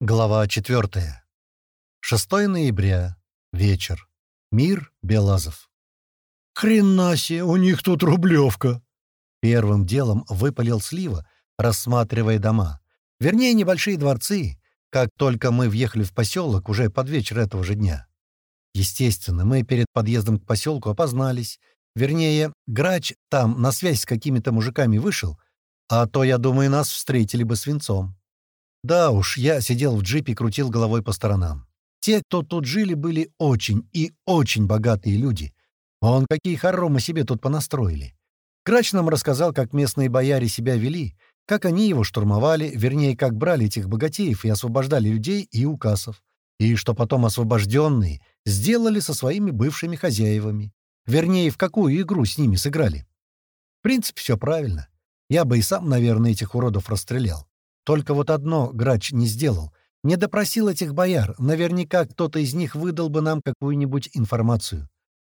Глава 4. 6 ноября. Вечер. Мир Белазов. «Хрена себе, у них тут рублевка!» Первым делом выпалил Слива, рассматривая дома. Вернее, небольшие дворцы, как только мы въехали в поселок уже под вечер этого же дня. Естественно, мы перед подъездом к поселку опознались. Вернее, грач там на связь с какими-то мужиками вышел, а то, я думаю, нас встретили бы свинцом. Да уж, я сидел в джипе и крутил головой по сторонам. Те, кто тут жили, были очень и очень богатые люди. Он какие хоромы себе тут понастроили. Грач нам рассказал, как местные бояре себя вели, как они его штурмовали, вернее, как брали этих богатеев и освобождали людей и указов, и что потом освобожденные сделали со своими бывшими хозяевами. Вернее, в какую игру с ними сыграли. В принципе, все правильно. Я бы и сам, наверное, этих уродов расстрелял. Только вот одно грач не сделал. Не допросил этих бояр. Наверняка кто-то из них выдал бы нам какую-нибудь информацию.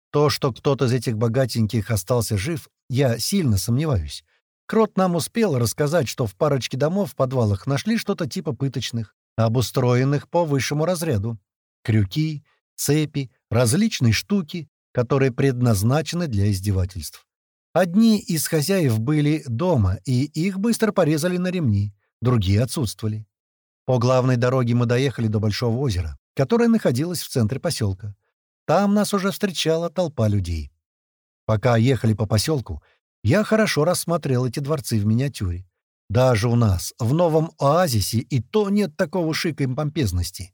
То, что кто-то из этих богатеньких остался жив, я сильно сомневаюсь. Крот нам успел рассказать, что в парочке домов в подвалах нашли что-то типа пыточных, обустроенных по высшему разряду. Крюки, цепи, различные штуки, которые предназначены для издевательств. Одни из хозяев были дома, и их быстро порезали на ремни другие отсутствовали. По главной дороге мы доехали до Большого озера, которое находилось в центре поселка. Там нас уже встречала толпа людей. Пока ехали по поселку, я хорошо рассмотрел эти дворцы в миниатюре. Даже у нас, в новом оазисе, и то нет такого шика и помпезности.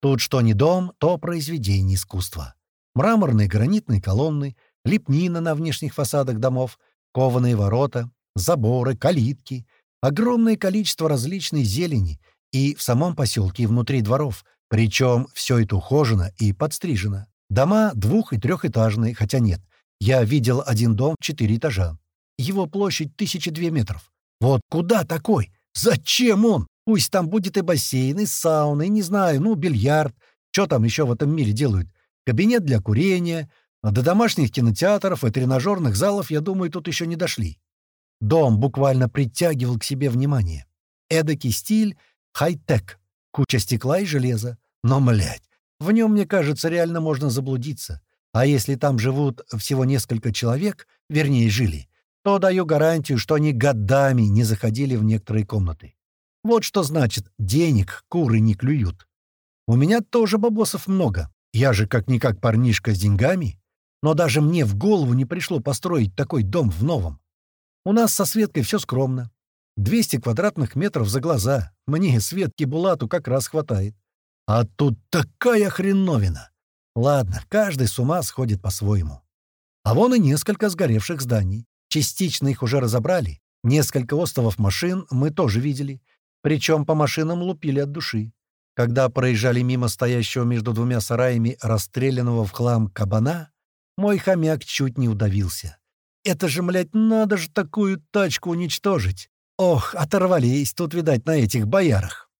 Тут что не дом, то произведение искусства. Мраморные гранитные колонны, лепнина на внешних фасадах домов, кованые ворота, заборы, калитки — Огромное количество различной зелени и в самом поселке, и внутри дворов, причем все это ухожено и подстрижено. Дома двух- и трехэтажные, хотя нет. Я видел один дом четыре этажа. Его площадь тысячи две метров. Вот куда такой? Зачем он? Пусть там будет и бассейн, и сауна, и, не знаю, ну, бильярд. Что там еще в этом мире делают? Кабинет для курения. До домашних кинотеатров и тренажерных залов, я думаю, тут еще не дошли. Дом буквально притягивал к себе внимание. Эдакий стиль — хай-тек, куча стекла и железа. Но, млядь, в нем, мне кажется, реально можно заблудиться. А если там живут всего несколько человек, вернее, жили, то даю гарантию, что они годами не заходили в некоторые комнаты. Вот что значит «денег куры не клюют». У меня тоже бабосов много. Я же как-никак парнишка с деньгами. Но даже мне в голову не пришло построить такой дом в новом. У нас со Светкой все скромно. 200 квадратных метров за глаза. Мне, Светке Булату, как раз хватает. А тут такая хреновина. Ладно, каждый с ума сходит по-своему. А вон и несколько сгоревших зданий. Частично их уже разобрали. Несколько островов машин мы тоже видели. Причем по машинам лупили от души. Когда проезжали мимо стоящего между двумя сараями расстрелянного в хлам кабана, мой хомяк чуть не удавился. Это же, млядь, надо же такую тачку уничтожить. Ох, оторвались тут, видать, на этих боярах.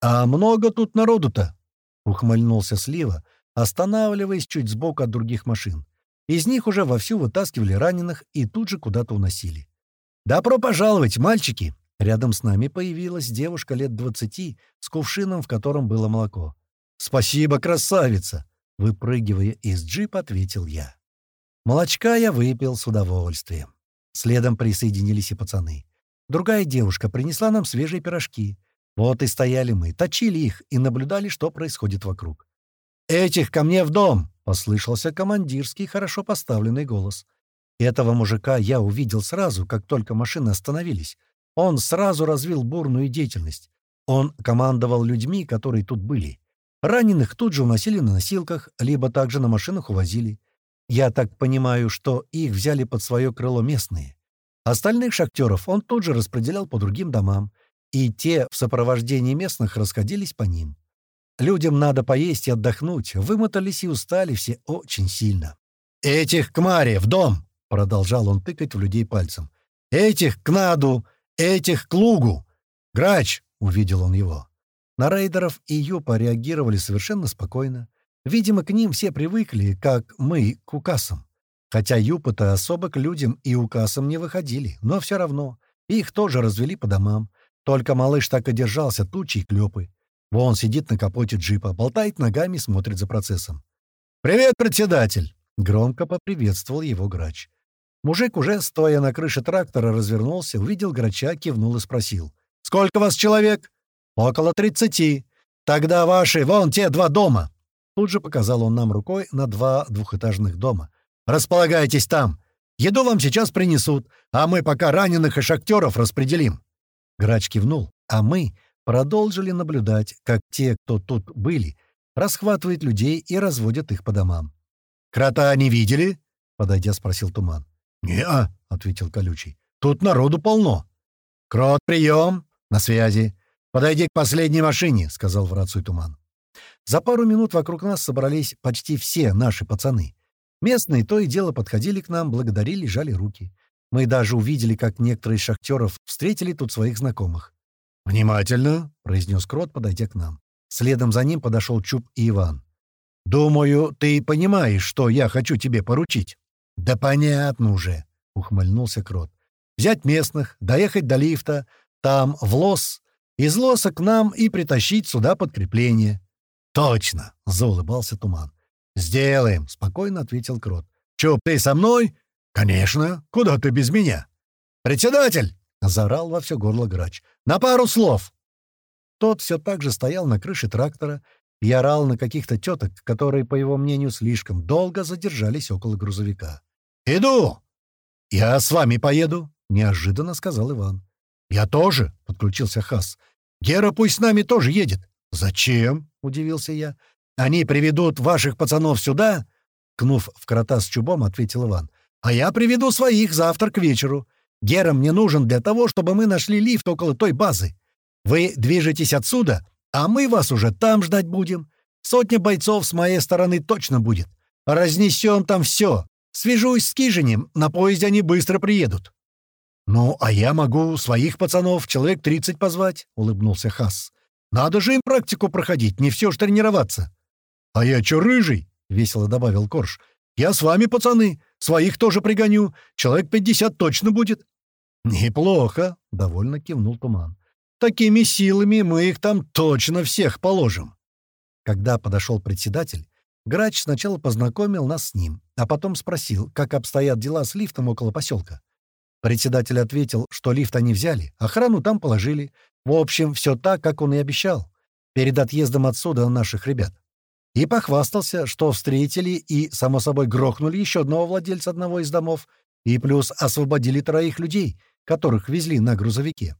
«А много тут народу-то?» — ухмыльнулся Слива, останавливаясь чуть сбоку от других машин. Из них уже вовсю вытаскивали раненых и тут же куда-то уносили. «Добро пожаловать, мальчики!» Рядом с нами появилась девушка лет двадцати с кувшином, в котором было молоко. «Спасибо, красавица!» — выпрыгивая из джипа, ответил я. Молочка я выпил с удовольствием. Следом присоединились и пацаны. Другая девушка принесла нам свежие пирожки. Вот и стояли мы, точили их и наблюдали, что происходит вокруг. «Этих ко мне в дом!» — послышался командирский, хорошо поставленный голос. Этого мужика я увидел сразу, как только машины остановились. Он сразу развил бурную деятельность. Он командовал людьми, которые тут были. Раненых тут же уносили на носилках, либо также на машинах увозили. Я так понимаю, что их взяли под свое крыло местные. Остальных шахтеров он тут же распределял по другим домам, и те в сопровождении местных расходились по ним. Людям надо поесть и отдохнуть, вымотались и устали все очень сильно. «Этих к Маре, в дом!» — продолжал он тыкать в людей пальцем. «Этих к Наду! Этих к Лугу! Грач!» — увидел он его. На рейдеров и Юпа реагировали совершенно спокойно. Видимо, к ним все привыкли, как мы к укасам. Хотя юпы-то особо к людям и укасам не выходили, но все равно. Их тоже развели по домам. Только малыш так и держался тучей клёпы. Вон сидит на капоте джипа, болтает ногами, смотрит за процессом. «Привет, председатель!» — громко поприветствовал его грач. Мужик, уже стоя на крыше трактора, развернулся, увидел грача, кивнул и спросил. «Сколько вас человек?» «Около тридцати. Тогда ваши, вон те два дома!» Тут же показал он нам рукой на два двухэтажных дома. «Располагайтесь там. Еду вам сейчас принесут, а мы пока раненых и шахтеров распределим». Грач кивнул, а мы продолжили наблюдать, как те, кто тут были, расхватывают людей и разводят их по домам. «Крота не видели?» — подойдя, спросил Туман. «Не-а», — ответил Колючий. «Тут народу полно». «Крот, прием! На связи. Подойди к последней машине», — сказал в рацию Туман. За пару минут вокруг нас собрались почти все наши пацаны. Местные то и дело подходили к нам, благодарили, жали руки. Мы даже увидели, как некоторые из шахтеров встретили тут своих знакомых. «Внимательно», — произнес Крот, подойдя к нам. Следом за ним подошел Чуб и Иван. «Думаю, ты понимаешь, что я хочу тебе поручить». «Да понятно уже», — ухмыльнулся Крот. «Взять местных, доехать до лифта, там, в лос, из лоса к нам и притащить сюда подкрепление». «Точно!» — заулыбался Туман. «Сделаем», — спокойно ответил Крот. «Чё, ты со мной?» «Конечно. Куда ты без меня?» «Председатель!» — заорал во все горло грач. «На пару слов!» Тот все так же стоял на крыше трактора и орал на каких-то теток, которые, по его мнению, слишком долго задержались около грузовика. «Иду!» «Я с вами поеду», — неожиданно сказал Иван. «Я тоже», — подключился Хас. «Гера пусть с нами тоже едет». «Зачем?» — удивился я. «Они приведут ваших пацанов сюда?» Кнув в крота с чубом, ответил Иван. «А я приведу своих завтра к вечеру. Гера мне нужен для того, чтобы мы нашли лифт около той базы. Вы движетесь отсюда, а мы вас уже там ждать будем. Сотня бойцов с моей стороны точно будет. Разнесем там все. Свяжусь с Кижинем, на поезде они быстро приедут». «Ну, а я могу своих пацанов, человек тридцать позвать», — улыбнулся Хас. «Надо же им практику проходить, не все ж тренироваться». «А я чё, рыжий?» — весело добавил Корж. «Я с вами, пацаны. Своих тоже пригоню. Человек пятьдесят точно будет». «Неплохо», — довольно кивнул Туман. «Такими силами мы их там точно всех положим». Когда подошел председатель, Грач сначала познакомил нас с ним, а потом спросил, как обстоят дела с лифтом около поселка. Председатель ответил, что лифт они взяли, охрану там положили. В общем, все так, как он и обещал. Перед отъездом отсюда наших ребят. И похвастался, что встретили и, само собой, грохнули еще одного владельца одного из домов, и плюс освободили троих людей, которых везли на грузовике.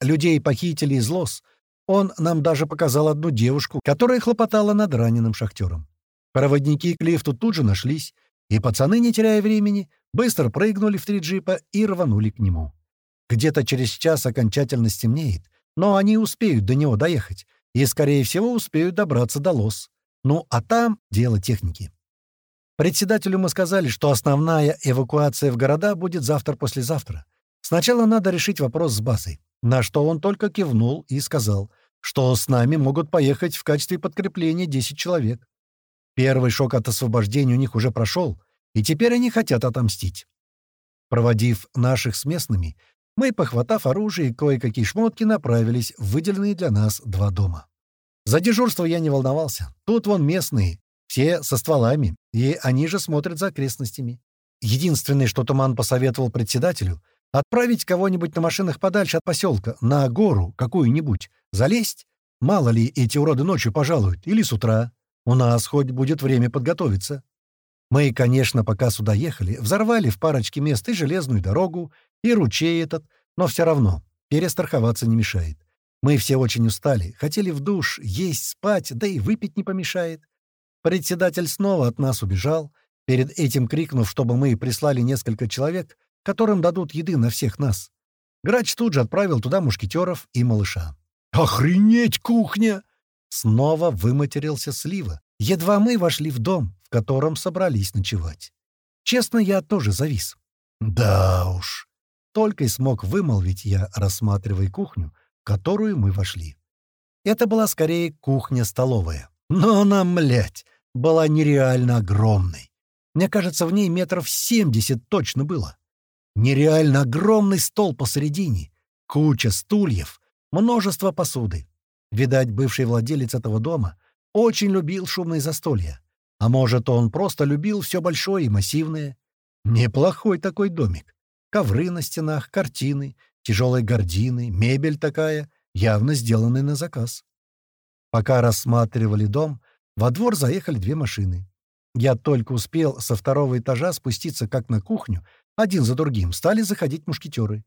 Людей похитили из лос. Он нам даже показал одну девушку, которая хлопотала над раненым шахтером. Проводники к лифту тут же нашлись, и пацаны, не теряя времени, быстро прыгнули в три джипа и рванули к нему. Где-то через час окончательно стемнеет, но они успеют до него доехать и, скорее всего, успеют добраться до лос. Ну, а там дело техники. Председателю мы сказали, что основная эвакуация в города будет завтра-послезавтра. Сначала надо решить вопрос с базой, на что он только кивнул и сказал, что с нами могут поехать в качестве подкрепления 10 человек. Первый шок от освобождения у них уже прошел, и теперь они хотят отомстить. Проводив наших с местными, мы, похватав оружие и кое-какие шмотки, направились в выделенные для нас два дома. За дежурство я не волновался. Тут вон местные, все со стволами, и они же смотрят за окрестностями. Единственное, что Туман посоветовал председателю — отправить кого-нибудь на машинах подальше от поселка, на гору какую-нибудь, залезть. Мало ли эти уроды ночью пожалуют, или с утра. У нас хоть будет время подготовиться. Мы, конечно, пока сюда ехали, взорвали в парочке мест и железную дорогу, и ручей этот, но все равно перестраховаться не мешает. Мы все очень устали, хотели в душ, есть, спать, да и выпить не помешает. Председатель снова от нас убежал, перед этим крикнув, чтобы мы прислали несколько человек, которым дадут еды на всех нас. Грач тут же отправил туда мушкетеров и малыша. «Охренеть, кухня!» Снова выматерился Слива. Едва мы вошли в дом, в котором собрались ночевать. Честно, я тоже завис. Да уж. Только и смог вымолвить я, рассматривая кухню, в которую мы вошли. Это была скорее кухня-столовая. Но она, млять, была нереально огромной. Мне кажется, в ней метров семьдесят точно было. Нереально огромный стол посередине, куча стульев, множество посуды. Видать, бывший владелец этого дома очень любил шумные застолья. А может, он просто любил все большое и массивное. Неплохой такой домик. Ковры на стенах, картины, тяжелые гардины, мебель такая, явно сделанная на заказ. Пока рассматривали дом, во двор заехали две машины. Я только успел со второго этажа спуститься как на кухню, один за другим стали заходить мушкетеры.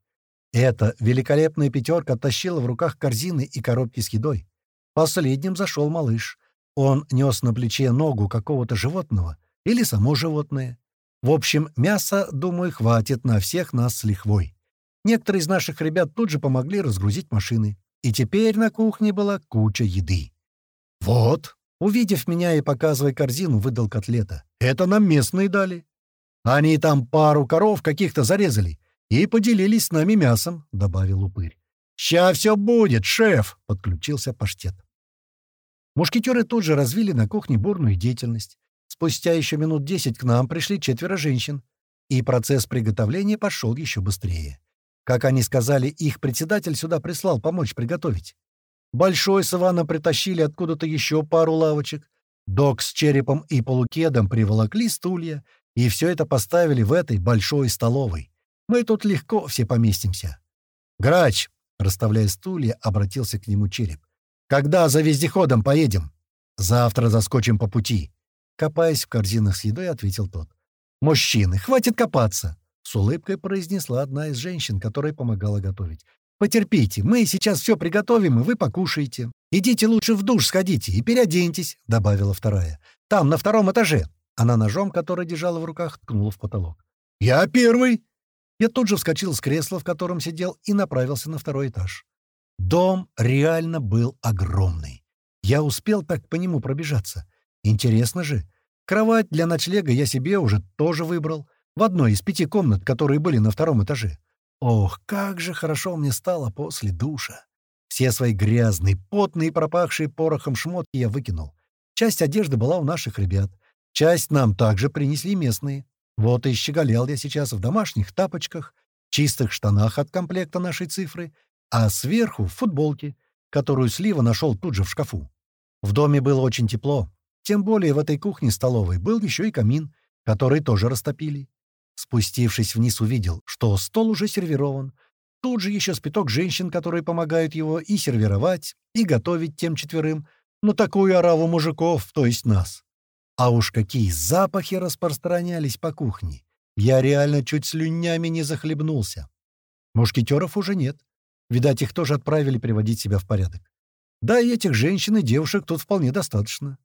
Эта великолепная пятерка тащила в руках корзины и коробки с едой. Последним зашел малыш. Он нес на плече ногу какого-то животного или само животное. В общем, мяса, думаю, хватит на всех нас с лихвой. Некоторые из наших ребят тут же помогли разгрузить машины. И теперь на кухне была куча еды. «Вот», увидев меня и показывая корзину, выдал котлета. «Это нам местные дали. Они там пару коров каких-то зарезали и поделились с нами мясом», — добавил упырь. «Ща все будет, шеф!» — подключился паштет. Мушкетеры тут же развили на кухне бурную деятельность. Спустя еще минут десять к нам пришли четверо женщин, и процесс приготовления пошел еще быстрее. Как они сказали, их председатель сюда прислал помочь приготовить. Большой с Иваном притащили откуда-то еще пару лавочек. Док с черепом и полукедом приволокли стулья, и все это поставили в этой большой столовой. Мы тут легко все поместимся. «Грач!» — расставляя стулья, обратился к нему череп. «Когда за вездеходом поедем?» «Завтра заскочим по пути». Копаясь в корзинах с едой, ответил тот. «Мужчины, хватит копаться!» С улыбкой произнесла одна из женщин, которая помогала готовить. «Потерпите, мы сейчас все приготовим, и вы покушаете. Идите лучше в душ сходите и переоденьтесь», — добавила вторая. «Там, на втором этаже». Она ножом, который держала в руках, ткнула в потолок. «Я первый!» Я тут же вскочил с кресла, в котором сидел, и направился на второй этаж. Дом реально был огромный. Я успел так по нему пробежаться. Интересно же. Кровать для ночлега я себе уже тоже выбрал в одной из пяти комнат, которые были на втором этаже. Ох, как же хорошо мне стало после душа. Все свои грязные, потные, пропахшие порохом шмотки я выкинул. Часть одежды была у наших ребят. Часть нам также принесли местные. Вот и щеголял я сейчас в домашних тапочках, чистых штанах от комплекта нашей цифры, а сверху — в футболке, которую Слива нашел тут же в шкафу. В доме было очень тепло. Тем более в этой кухне-столовой был еще и камин, который тоже растопили. Спустившись вниз, увидел, что стол уже сервирован. Тут же еще спиток женщин, которые помогают его и сервировать, и готовить тем четверым, но такую ораву мужиков, то есть нас. А уж какие запахи распространялись по кухне. Я реально чуть слюнями не захлебнулся. Мушкетеров уже нет. Видать, их тоже отправили приводить себя в порядок. Да и этих женщин и девушек тут вполне достаточно.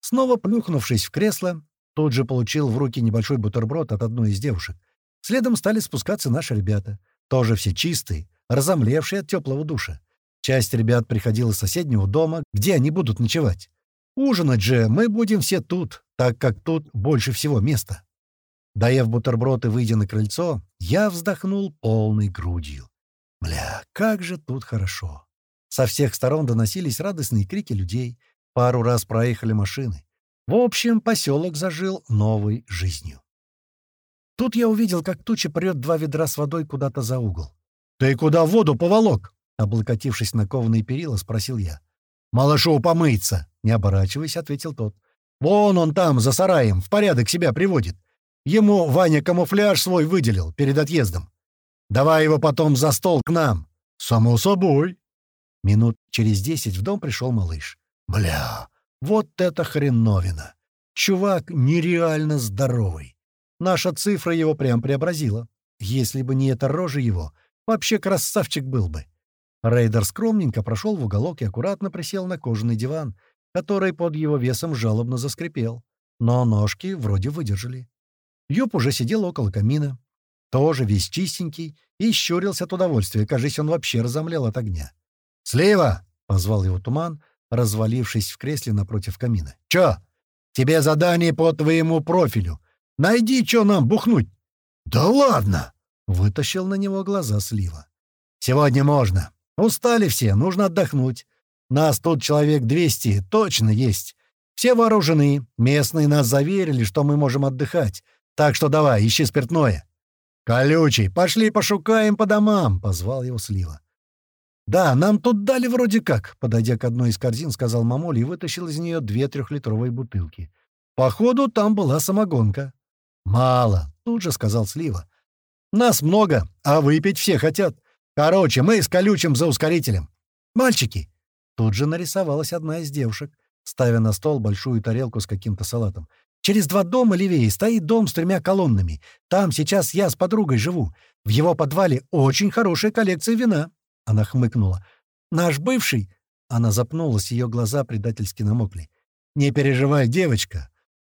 Снова плюхнувшись в кресло, Тут же получил в руки небольшой бутерброд от одной из девушек. Следом стали спускаться наши ребята. Тоже все чистые, разомлевшие от теплого душа. Часть ребят приходила из соседнего дома, где они будут ночевать. Ужинать же мы будем все тут, так как тут больше всего места. Доев бутерброд и выйдя на крыльцо, я вздохнул полной грудью. Бля, как же тут хорошо. Со всех сторон доносились радостные крики людей. Пару раз проехали машины. В общем, поселок зажил новой жизнью. Тут я увидел, как туча прет два ведра с водой куда-то за угол. «Ты куда воду поволок?» Облокотившись на кованые перила, спросил я. «Малышу помыться!» — не оборачиваясь, ответил тот. «Вон он там, за сараем, в порядок себя приводит. Ему Ваня камуфляж свой выделил перед отъездом. Давай его потом за стол к нам». «Само собой». Минут через десять в дом пришел малыш. «Бля, вот это хреновина! Чувак нереально здоровый. Наша цифра его прям преобразила. Если бы не эта рожа его, вообще красавчик был бы. Рейдер скромненько прошел в уголок и аккуратно присел на кожаный диван, который под его весом жалобно заскрипел. Но ножки вроде выдержали. Юп уже сидел около камина. Тоже весь чистенький и щурился от удовольствия. Кажись, он вообще разомлел от огня. «Слева!» — позвал его туман, развалившись в кресле напротив камина. «Чё? Тебе задание по твоему профилю. Найди, чё нам бухнуть». «Да ладно!» — вытащил на него глаза Слива. «Сегодня можно. Устали все, нужно отдохнуть. Нас тут человек двести, точно есть. Все вооружены, местные нас заверили, что мы можем отдыхать. Так что давай, ищи спиртное». «Колючий, пошли пошукаем по домам», — позвал его Слива. «Да, нам тут дали вроде как», — подойдя к одной из корзин, сказал мамуль и вытащил из нее две трехлитровые бутылки. «Походу, там была самогонка». «Мало», — тут же сказал Слива. «Нас много, а выпить все хотят. Короче, мы с колючим за ускорителем. Мальчики!» Тут же нарисовалась одна из девушек, ставя на стол большую тарелку с каким-то салатом. «Через два дома левее стоит дом с тремя колоннами. Там сейчас я с подругой живу. В его подвале очень хорошая коллекция вина». Она хмыкнула. «Наш бывший...» Она запнулась, ее глаза предательски намокли. «Не переживай, девочка!»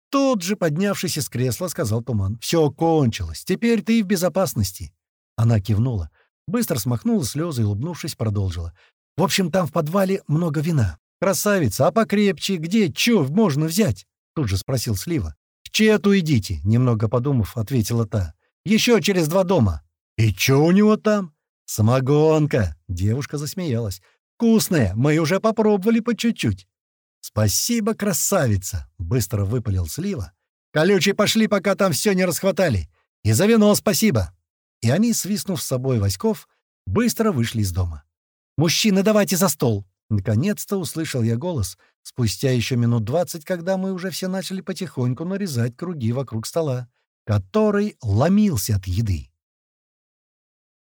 Тут же, поднявшись из кресла, сказал Туман. «Все кончилось. Теперь ты в безопасности». Она кивнула. Быстро смахнула слезы и, улыбнувшись, продолжила. «В общем, там в подвале много вина. Красавица, а покрепче где, чё можно взять?» Тут же спросил Слива. «К чету идите», — немного подумав, ответила та. «Еще через два дома». «И чё у него там?» «Самогонка!» — девушка засмеялась. «Вкусная! Мы уже попробовали по чуть-чуть». «Спасибо, красавица!» — быстро выпалил Слива. «Колючие пошли, пока там все не расхватали. И за вино спасибо!» И они, свистнув с собой Васьков, быстро вышли из дома. «Мужчины, давайте за стол!» Наконец-то услышал я голос, спустя еще минут двадцать, когда мы уже все начали потихоньку нарезать круги вокруг стола, который ломился от еды.